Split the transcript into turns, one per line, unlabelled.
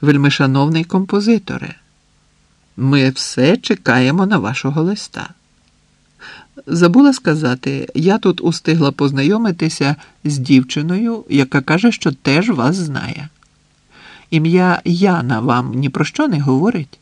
Вельмишановний композиторе, ми все чекаємо на вашого листа. Забула сказати, я тут устигла познайомитися з дівчиною, яка каже, що теж вас знає. Ім'я Яна вам ні про що не говорить.